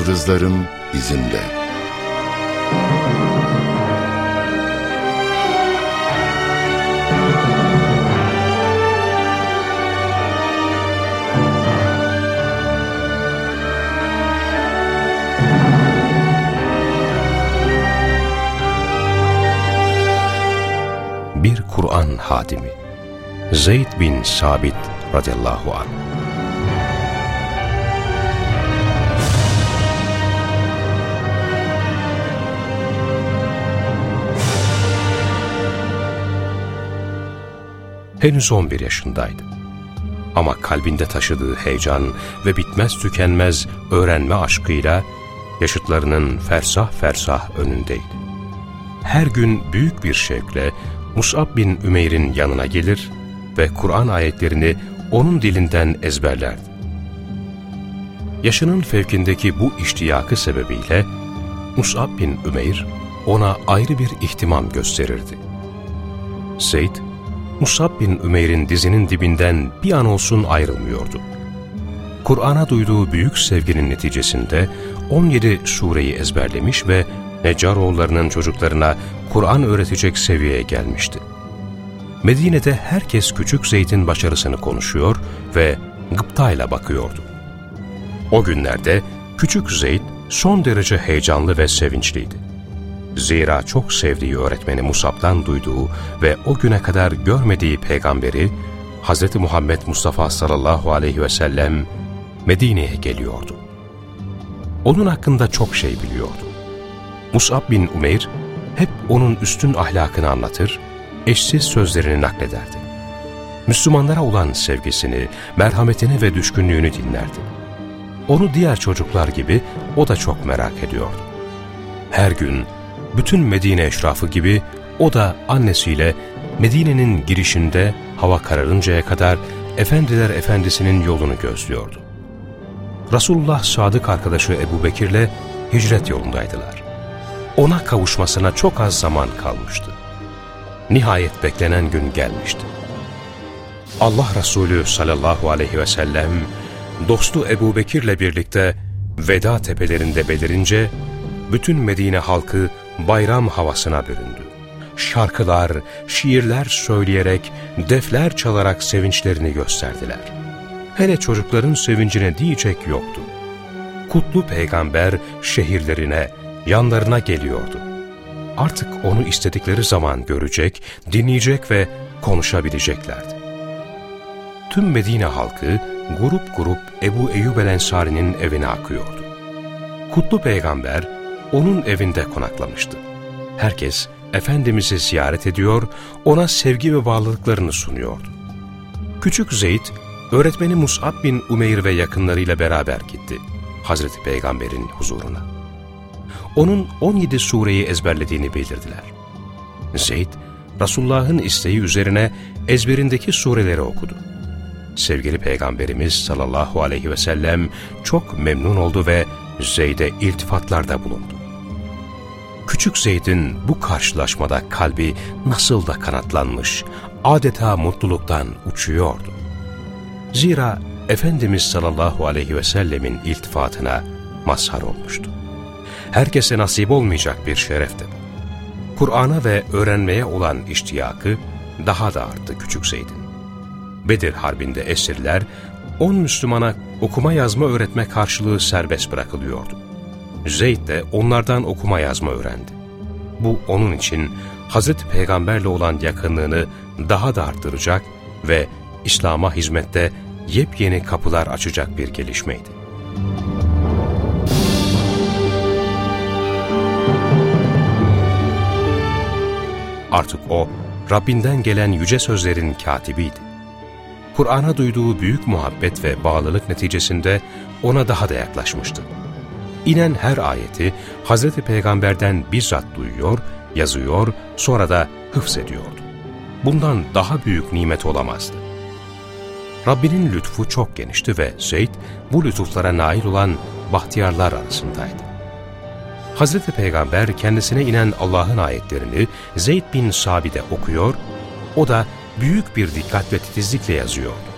yıldızların izinde. Bir Kur'an Hadimi Zeyd bin Sabit radıyallahu anh Henüz 11 yaşındaydı. Ama kalbinde taşıdığı heyecan ve bitmez tükenmez öğrenme aşkıyla yaşıtlarının fersah fersah önündeydi. Her gün büyük bir şevkle Mus'ab bin Ümeyr'in yanına gelir ve Kur'an ayetlerini onun dilinden ezberlerdi. Yaşının fevkindeki bu iştiyakı sebebiyle Mus'ab bin Ümeyr ona ayrı bir ihtimam gösterirdi. Zeyd, Musab bin Ümeyr'in dizinin dibinden bir an olsun ayrılmıyordu. Kur'an'a duyduğu büyük sevginin neticesinde 17 sureyi ezberlemiş ve Neccaroğullarının çocuklarına Kur'an öğretecek seviyeye gelmişti. Medine'de herkes küçük Zeyd'in başarısını konuşuyor ve gıptayla bakıyordu. O günlerde küçük Zeyd son derece heyecanlı ve sevinçliydi. Zira çok sevdiği öğretmeni Musab'dan duyduğu ve o güne kadar görmediği peygamberi Hz. Muhammed Mustafa sallallahu aleyhi ve sellem Medine'ye geliyordu. Onun hakkında çok şey biliyordu. Musab bin Umeyr hep onun üstün ahlakını anlatır, eşsiz sözlerini naklederdi. Müslümanlara olan sevgisini, merhametini ve düşkünlüğünü dinlerdi. Onu diğer çocuklar gibi o da çok merak ediyordu. Her gün bütün Medine eşrafı gibi o da annesiyle Medine'nin girişinde hava kararıncaya kadar Efendiler Efendisi'nin yolunu gözlüyordu. Resulullah sadık arkadaşı Ebu Bekir'le hicret yolundaydılar. Ona kavuşmasına çok az zaman kalmıştı. Nihayet beklenen gün gelmişti. Allah Resulü sallallahu aleyhi ve sellem dostu Ebu Bekir'le birlikte veda tepelerinde belirince bütün Medine halkı bayram havasına büründü. Şarkılar, şiirler söyleyerek, defler çalarak sevinçlerini gösterdiler. Hele çocukların sevincine diyecek yoktu. Kutlu peygamber şehirlerine, yanlarına geliyordu. Artık onu istedikleri zaman görecek, dinleyecek ve konuşabileceklerdi. Tüm Medine halkı grup grup Ebu Eyyub el Ensari'nin evine akıyordu. Kutlu peygamber onun evinde konaklamıştı. Herkes Efendimiz'i ziyaret ediyor, ona sevgi ve bağlılıklarını sunuyordu. Küçük Zeyd, öğretmeni Mus'ab bin Umeyr ve yakınlarıyla beraber gitti Hazreti Peygamber'in huzuruna. Onun 17 sureyi ezberlediğini bildirdiler. Zeyd, Resulullah'ın isteği üzerine ezberindeki sureleri okudu. Sevgili Peygamberimiz sallallahu aleyhi ve sellem çok memnun oldu ve Zeyd'e iltifatlarda bulundu. Küçük Zeyd'in bu karşılaşmada kalbi nasıl da kanatlanmış, adeta mutluluktan uçuyordu. Zira Efendimiz sallallahu aleyhi ve sellemin iltifatına mazhar olmuştu. Herkese nasip olmayacak bir şerefti. Kur'an'a ve öğrenmeye olan iştiyakı daha da arttı küçük Zeyd'in. Bedir Harbi'nde esirler, on Müslümana okuma yazma öğretme karşılığı serbest bırakılıyordu. Zeyd de onlardan okuma yazma öğrendi. Bu onun için Hazreti Peygamberle olan yakınlığını daha da arttıracak ve İslam'a hizmette yepyeni kapılar açacak bir gelişmeydi. Artık o, Rabbinden gelen yüce sözlerin katibiydi. Kur'an'a duyduğu büyük muhabbet ve bağlılık neticesinde ona daha da yaklaşmıştı. İnen her ayeti Hazreti Peygamber'den bizzat duyuyor, yazıyor, sonra da hıfzediyordu. Bundan daha büyük nimet olamazdı. Rabbinin lütfu çok genişti ve Zeyd bu lütuflara nail olan bahtiyarlar arasındaydı. Hazreti Peygamber kendisine inen Allah'ın ayetlerini Zeyd bin Sabit'e okuyor, o da büyük bir dikkat ve titizlikle yazıyordu.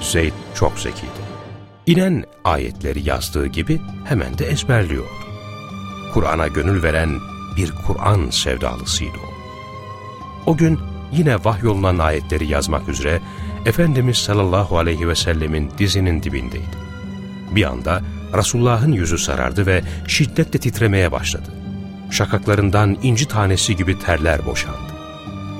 Zeyd çok zekiydi. İnen ayetleri yazdığı gibi hemen de ezberliyordu. Kur'an'a gönül veren bir Kur'an sevdalısıydı o. O gün yine vahyolunan ayetleri yazmak üzere Efendimiz sallallahu aleyhi ve sellemin dizinin dibindeydi. Bir anda Resulullah'ın yüzü sarardı ve şiddetle titremeye başladı. Şakaklarından inci tanesi gibi terler boşandı.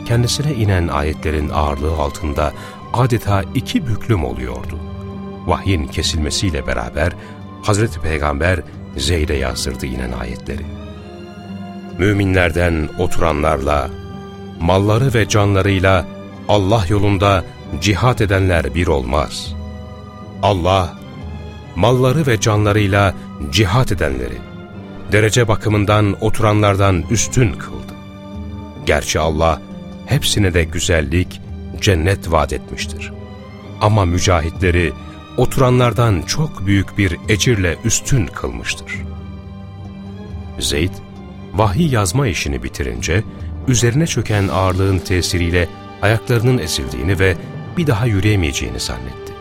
Kendisine inen ayetlerin ağırlığı altında adeta iki büklüm oluyordu. Vahyin kesilmesiyle beraber Hazreti Peygamber Zeyd'e yazdırdı inen ayetleri. Müminlerden oturanlarla, malları ve canlarıyla Allah yolunda cihat edenler bir olmaz. Allah, malları ve canlarıyla cihat edenleri, derece bakımından oturanlardan üstün kıldı. Gerçi Allah, hepsine de güzellik, cennet vaat etmiştir. Ama mücahitleri, oturanlardan çok büyük bir ecirle üstün kılmıştır. Zeyd, vahiy yazma işini bitirince, üzerine çöken ağırlığın tesiriyle ayaklarının ezildiğini ve bir daha yürüyemeyeceğini zannetti.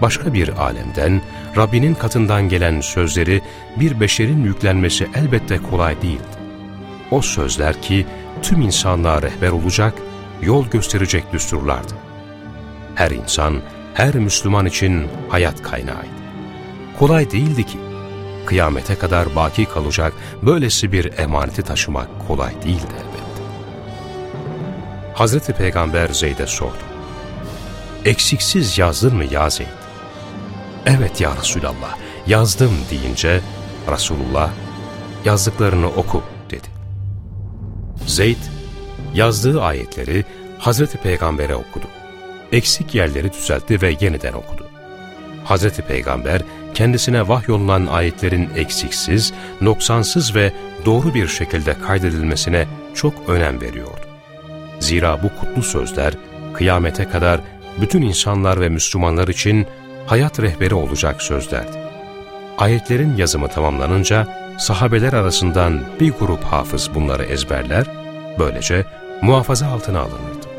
Başka bir alemden, Rabbinin katından gelen sözleri bir beşerin yüklenmesi elbette kolay değildi. O sözler ki tüm insanlığa rehber olacak, yol gösterecek düsturlardı. Her insan, her Müslüman için hayat kaynağıydı. Kolay değildi ki, kıyamete kadar baki kalacak böylesi bir emaneti taşımak kolay değildi elbette. Hazreti Peygamber Zeyd'e sordu. Eksiksiz yazdın mı ya Zeyd? Evet ya Resulallah, yazdım deyince Resulullah yazdıklarını oku dedi. Zeyd yazdığı ayetleri Hazreti Peygamber'e okudu. Eksik yerleri düzeltti ve yeniden okudu. Hazreti Peygamber kendisine vahyolunan ayetlerin eksiksiz, noksansız ve doğru bir şekilde kaydedilmesine çok önem veriyordu. Zira bu kutlu sözler kıyamete kadar bütün insanlar ve Müslümanlar için hayat rehberi olacak sözlerdi. Ayetlerin yazımı tamamlanınca sahabeler arasından bir grup hafız bunları ezberler, böylece muhafaza altına alınırdı.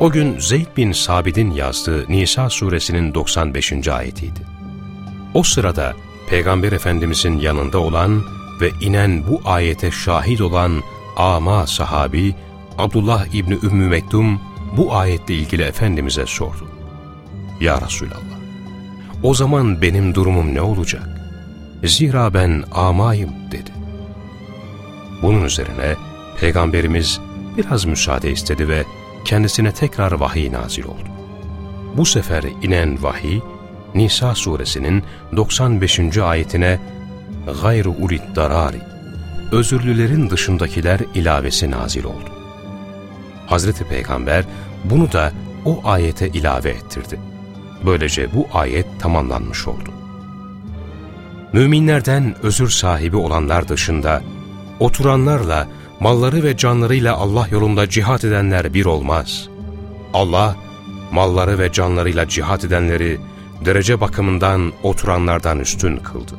O gün Zeyd bin Sabit'in yazdığı Nisa suresinin 95. ayetiydi. O sırada Peygamber Efendimizin yanında olan ve inen bu ayete şahit olan ama sahabi Abdullah İbni Ümmü Mektum bu ayetle ilgili Efendimiz'e sordu. Ya Resulallah, o zaman benim durumum ne olacak? Zira ben amayım dedi. Bunun üzerine Peygamberimiz biraz müsaade istedi ve kendisine tekrar vahiy nazil oldu. Bu sefer inen vahiy, Nisa suresinin 95. ayetine gayru ulit darari, özürlülerin dışındakiler ilavesi nazil oldu. Hazreti Peygamber bunu da o ayete ilave ettirdi. Böylece bu ayet tamamlanmış oldu. Müminlerden özür sahibi olanlar dışında, oturanlarla, malları ve canlarıyla Allah yolunda cihat edenler bir olmaz. Allah, malları ve canlarıyla cihat edenleri, derece bakımından oturanlardan üstün kıldı.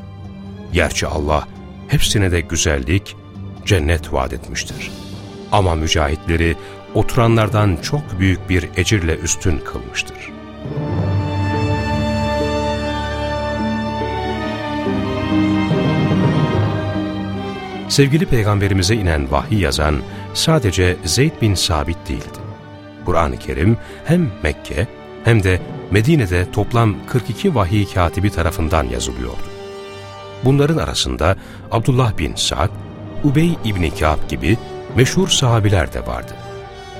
Gerçi Allah, hepsine de güzellik, cennet vaat etmiştir. Ama mücahitleri oturanlardan çok büyük bir ecirle üstün kılmıştır. Sevgili Peygamberimize inen vahiy yazan sadece Zeyd bin Sabit değildi. Kur'an-ı Kerim hem Mekke hem de Medine'de toplam 42 vahiy katibi tarafından yazılıyordu. Bunların arasında Abdullah bin Sa'd, Ubey İbni Kâb gibi meşhur sahabiler de vardı.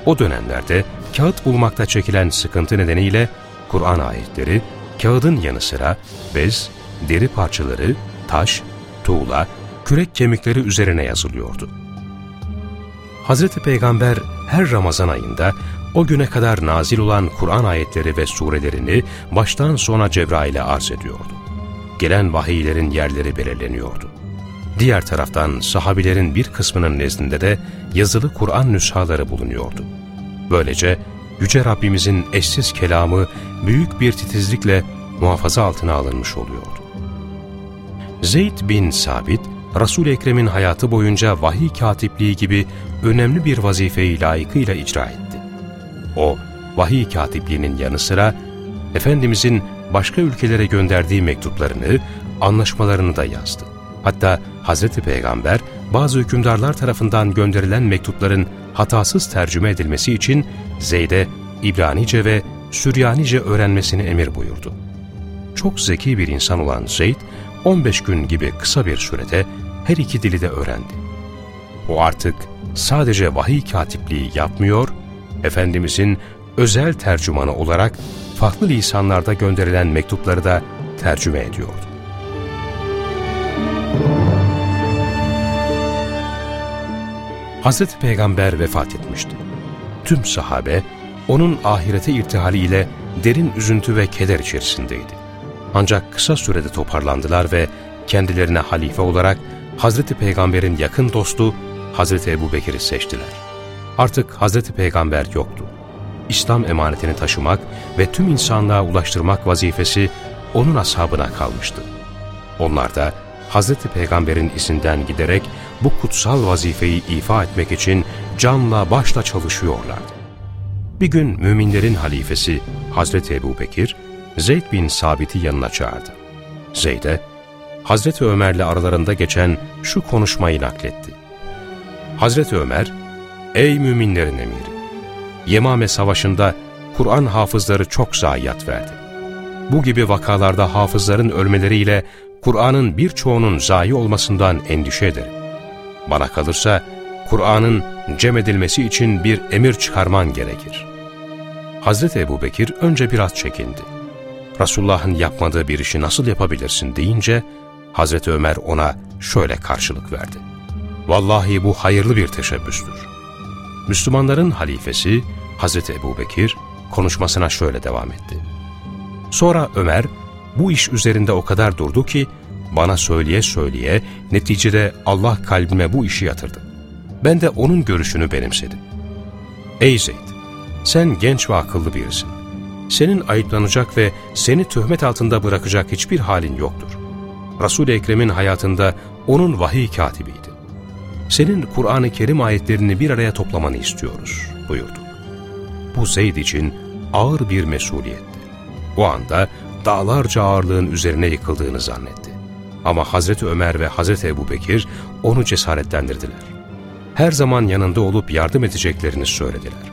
O dönemlerde kağıt bulmakta çekilen sıkıntı nedeniyle Kur'an ayetleri kağıdın yanı sıra bez, deri parçaları, taş, tuğla, kürek kemikleri üzerine yazılıyordu. Hz. Peygamber her Ramazan ayında o güne kadar nazil olan Kur'an ayetleri ve surelerini baştan sona Cebrail'e arz ediyordu. Gelen vahiylerin yerleri belirleniyordu. Diğer taraftan sahabilerin bir kısmının nezdinde de yazılı Kur'an nüshaları bulunuyordu. Böylece Yüce Rabbimizin eşsiz kelamı büyük bir titizlikle muhafaza altına alınmış oluyordu. Zeyd bin Sabit, Resul-i Ekrem'in hayatı boyunca vahiy katipliği gibi önemli bir vazifeyi layıkıyla icra etti. O, vahiy katipliğinin yanı sıra Efendimizin başka ülkelere gönderdiği mektuplarını, anlaşmalarını da yazdı. Hatta Hazreti Peygamber bazı hükümdarlar tarafından gönderilen mektupların hatasız tercüme edilmesi için Zeyd'e İbranice ve Süryanice öğrenmesini emir buyurdu. Çok zeki bir insan olan Zeyd, 15 gün gibi kısa bir sürede her iki dili de öğrendi. O artık sadece vahiy katipliği yapmıyor, Efendimizin özel tercümanı olarak farklı lisanlarda gönderilen mektupları da tercüme ediyordu. Hazreti Peygamber vefat etmişti. Tüm sahabe, onun ahirete irtihaliyle derin üzüntü ve keder içerisindeydi. Ancak kısa sürede toparlandılar ve kendilerine halife olarak Hazreti Peygamber'in yakın dostu Hazreti Ebu Bekir'i seçtiler. Artık Hazreti Peygamber yoktu. İslam emanetini taşımak ve tüm insanlığa ulaştırmak vazifesi onun ashabına kalmıştı. Onlar da Hazreti Peygamber'in izinden giderek bu kutsal vazifeyi ifa etmek için canla başla çalışıyorlardı. Bir gün müminlerin halifesi Hazreti Ebu Bekir, Zeyd bin Sabit'i yanına çağırdı. Zeyd'e, Hazreti Ömer'le aralarında geçen şu konuşmayı nakletti. Hazreti Ömer, Ey müminlerin emiri! Yemame Savaşı'nda Kur'an hafızları çok zayiat verdi. Bu gibi vakalarda hafızların ölmeleriyle Kur'an'ın birçoğunun zayi olmasından endişe ederim. Bana kalırsa Kur'an'ın cem edilmesi için bir emir çıkarman gerekir. Hazreti Ebu Bekir önce biraz çekindi. Resulullah'ın yapmadığı bir işi nasıl yapabilirsin deyince Hazreti Ömer ona şöyle karşılık verdi. Vallahi bu hayırlı bir teşebbüstür. Müslümanların halifesi Hazreti Ebu Bekir konuşmasına şöyle devam etti. Sonra Ömer bu iş üzerinde o kadar durdu ki bana söyleye söyleye neticede Allah kalbime bu işi yatırdı. Ben de onun görüşünü benimsedim. Ey Zeyd! Sen genç ve akıllı birisin. Senin ayıplanacak ve seni töhmet altında bırakacak hiçbir halin yoktur. Resul-i Ekrem'in hayatında onun vahiy katibiydi. Senin Kur'an-ı Kerim ayetlerini bir araya toplamanı istiyoruz buyurdu. Bu Zeyd için ağır bir mesuliyetti. O anda dağlarca ağırlığın üzerine yıkıldığını zannetti. Ama Hazreti Ömer ve Hazreti Ebu Bekir onu cesaretlendirdiler. Her zaman yanında olup yardım edeceklerini söylediler.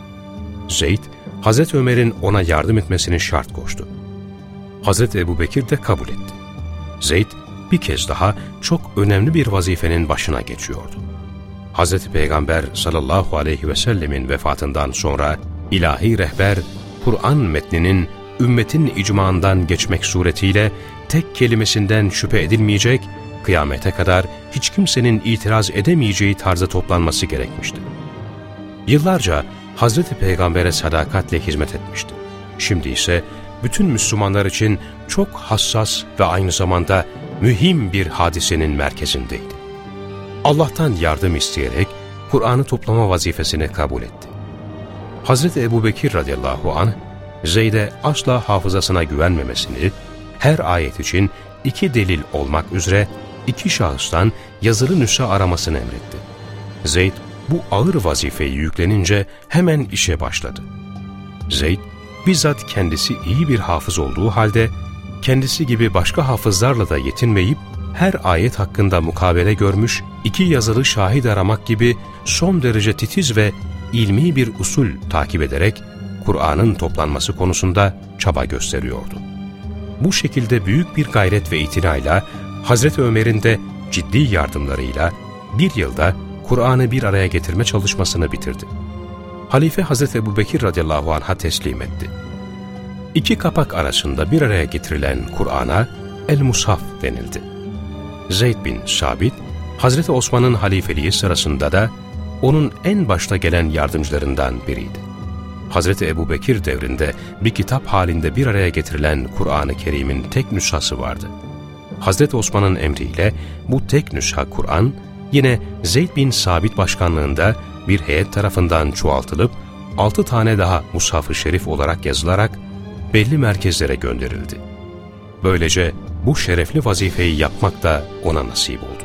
Zeyd, Hazreti Ömer'in ona yardım etmesini şart koştu. Hazreti Ebu Bekir de kabul etti. Zeyd bir kez daha çok önemli bir vazifenin başına geçiyordu. Hazreti Peygamber sallallahu aleyhi ve sellemin vefatından sonra ilahi rehber Kur'an metninin ümmetin icmağından geçmek suretiyle tek kelimesinden şüphe edilmeyecek, kıyamete kadar hiç kimsenin itiraz edemeyeceği tarzda toplanması gerekmişti. Yıllarca Hazreti Peygamber'e sadakatle hizmet etmişti. Şimdi ise bütün Müslümanlar için çok hassas ve aynı zamanda mühim bir hadisenin merkezindeydi. Allah'tan yardım isteyerek Kur'an'ı toplama vazifesini kabul etti. Hazreti Ebu Bekir radıyallahu anh, Zeyd'e asla hafızasına güvenmemesini, her ayet için iki delil olmak üzere iki şahıstan yazılı nüsha aramasını emretti. Zeyd bu ağır vazifeyi yüklenince hemen işe başladı. Zeyd, bizzat kendisi iyi bir hafız olduğu halde, kendisi gibi başka hafızlarla da yetinmeyip, her ayet hakkında mukabele görmüş, iki yazılı şahit aramak gibi son derece titiz ve ilmi bir usul takip ederek, Kur'an'ın toplanması konusunda çaba gösteriyordu. Bu şekilde büyük bir gayret ve itinayla, Hazreti Ömer'in de ciddi yardımlarıyla bir yılda Kur'an'ı bir araya getirme çalışmasını bitirdi. Halife Hazreti Ebu Bekir radıyallahu anh'a teslim etti. İki kapak arasında bir araya getirilen Kur'an'a El-Mushaf denildi. Zeyd bin Sabit, Hazreti Osman'ın halifeliği sırasında da onun en başta gelen yardımcılarından biriydi. Hazreti Ebu Bekir devrinde bir kitap halinde bir araya getirilen Kur'an-ı Kerim'in tek nüshası vardı. Hazreti Osman'ın emriyle bu tek nüsha Kur'an, yine Zeyd bin Sabit başkanlığında bir heyet tarafından çoğaltılıp altı tane daha Mushaf-ı Şerif olarak yazılarak belli merkezlere gönderildi. Böylece bu şerefli vazifeyi yapmak da ona nasip oldu.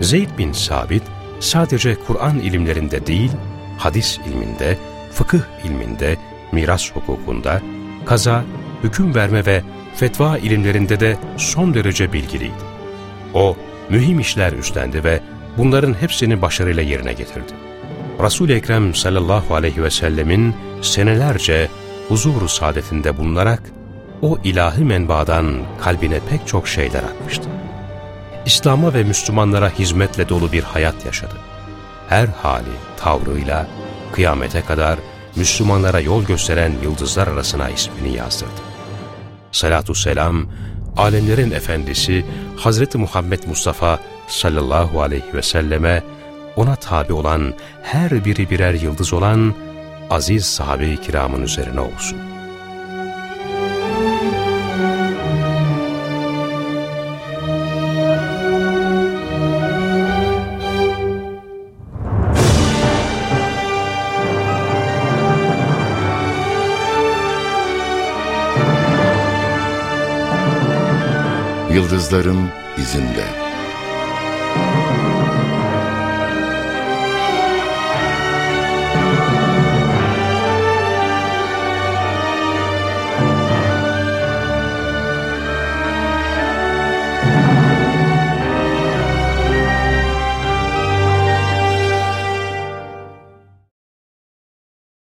Zeyd bin Sabit sadece Kur'an ilimlerinde değil, hadis ilminde, fıkıh ilminde, miras hukukunda, kaza, hüküm verme ve fetva ilimlerinde de son derece bilgiliydi. O, mühim işler üstlendi ve bunların hepsini başarıyla yerine getirdi. Resul-i Ekrem sallallahu aleyhi ve sellemin senelerce huzur saadetinde bulunarak o ilahi menbaadan kalbine pek çok şeyler akmıştı. İslam'a ve Müslümanlara hizmetle dolu bir hayat yaşadı. Her hali, tavrıyla kıyamete kadar Müslümanlara yol gösteren yıldızlar arasına ismini yazdırdı. Salatü selam, alemlerin efendisi Hazreti Muhammed Mustafa sallallahu aleyhi ve selleme ona tabi olan her biri birer yıldız olan aziz sahabe-i kiramın üzerine olsun. Yıldızların izinde.